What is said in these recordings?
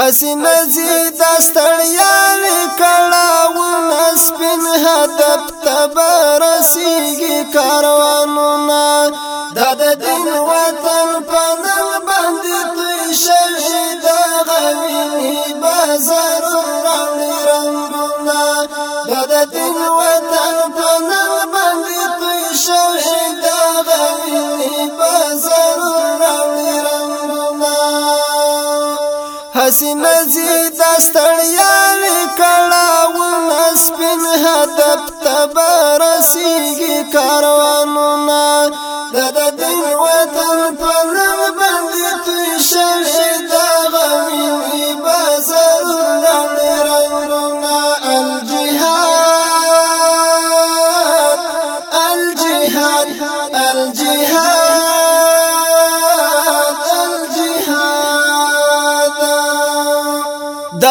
حسین زید استړیا وکړاو نسبن هدف تبرسیږي کاروانونه. د دین وطن په نن باندې توی شوی د غوی بازار راوړي رنگونه د دین وطن په نن باندې توی شوی حسین زید استړیا وکړاو نسبن هدف تبرسیږي کاروانونه د دین وطن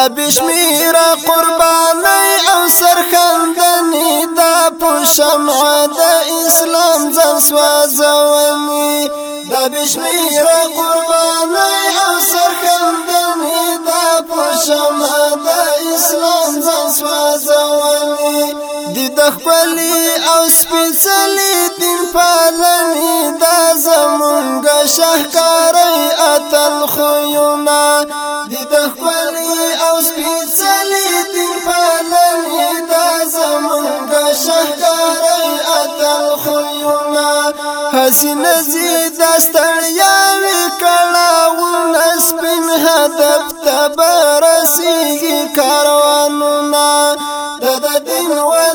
دا بشمیر قربانی او سرخندنی دا پوشمع دا اسلام زن سوازونی. دا بشمیر قربانی او سرخندنی دا پوشمع دا اسلام زن سوازونی. دی دخپلی او سپیسلی دین پالنی دا زمونگا شهکاری اتل خویونا دی دخپلی حسین زید ستړیا وکړاو نسبن هدف تبرسیږي کاروانونه د دین وطن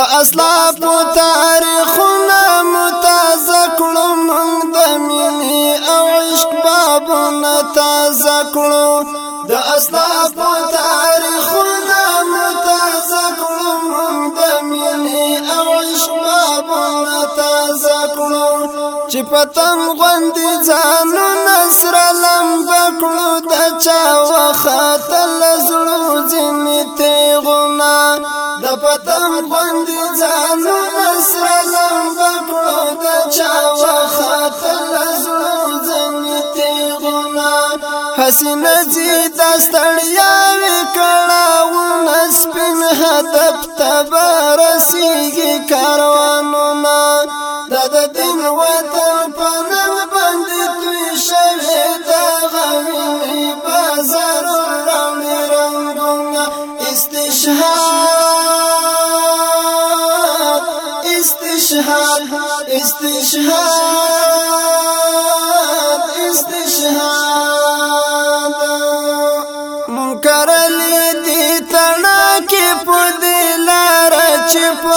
د اسلاف تاریخونه متازه کړو موږ د مینې او عشق بابونه تازه کړو. د اسلاف تاریخونه متازه کړو موږ د مینې او عشق بابونه تازه کړو. چې پتنګ غوندې ځانو نصر لمب کړو د چا وخاتل حسین زید ستړیا وکړاو نسبن هدف تبرسیږي کاروانونه د دین وطن په نن باندې توی شوی د غوی بازار راوړي رنگونه استشهاد استشهاد استشهاد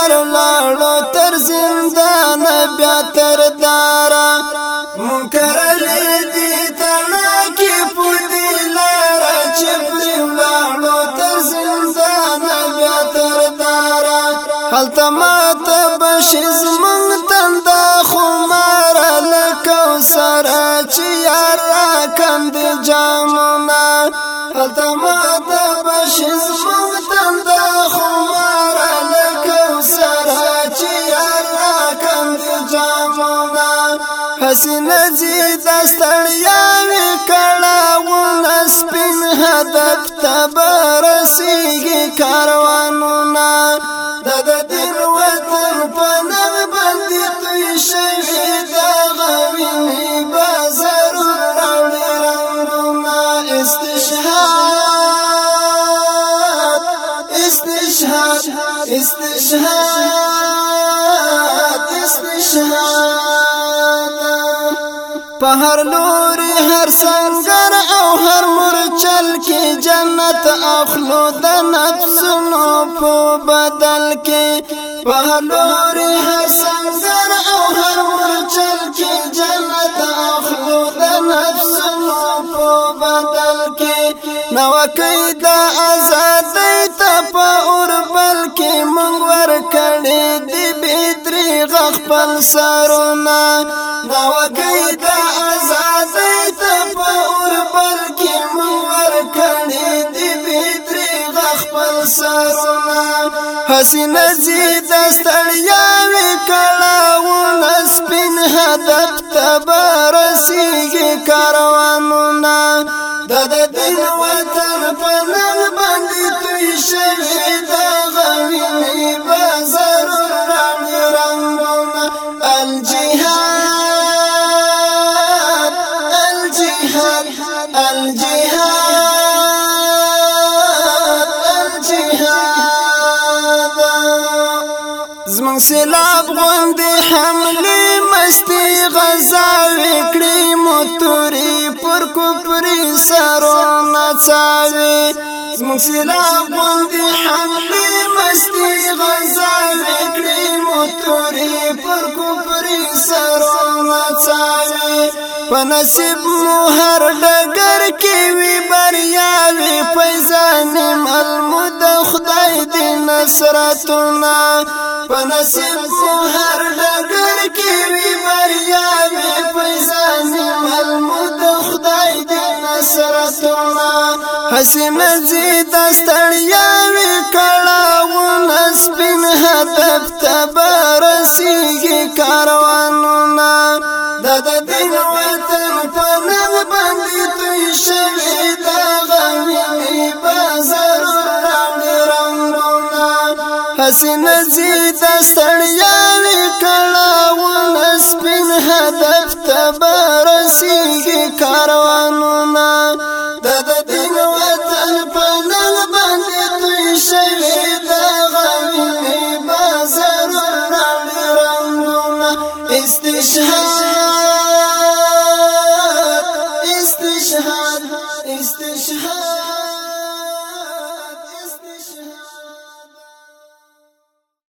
پر لاړو تر زندان بیا تر دارا منکر علی دی تنا کی پودی لارا چپ لاړو تر زندان بیا تر دارا حالت ما تبش زمن تنده خو جامونه حسین زید ستړیا وکړاو نسبن هدف تبرسیږي کاروانونه د دین وطن په دا غوی بازار استشهاد استشهاد استشهاد هر لوري هر سنگر او هر مرچل کې جنت اخلو د نفسونو په بدل کې په هر لوري هر سنگر او هر مرچل کې جنت اخلو د نفسونو په بدل کې نوکې د آزادۍ ته په اور بل کې مونږ ور کړې دی بيدري خپل سرونه. نوکې د سرونه حسینه زید ستړیا وی کړه و سپین هدف تبرسیږي کاروانونه. د دین سیلاب غوندې حملې مستي غزا وکړې مو توري پر کوپري سرو نڅاوي. زموږ سیلاب باندې حمله مستی غزا وکړي موتوري پر کوپري سرونه څاوي په نصیب مو هر ډګر کې وی بریا وی پیسان ملمود خدای دې نصرتونه. په نصیب مو هر ډګر کې وی بریا وی پیسان حسین زید ستړیا وی کړه و نسبین هدف تبرسیږي کاروانونه د دین وطن په نام باندې توي شوی دا غوي بازار رنگ رنگونه حسین زید ستړیا وی کړه و نسبین هدف تبرسیږي کاروانونه this house.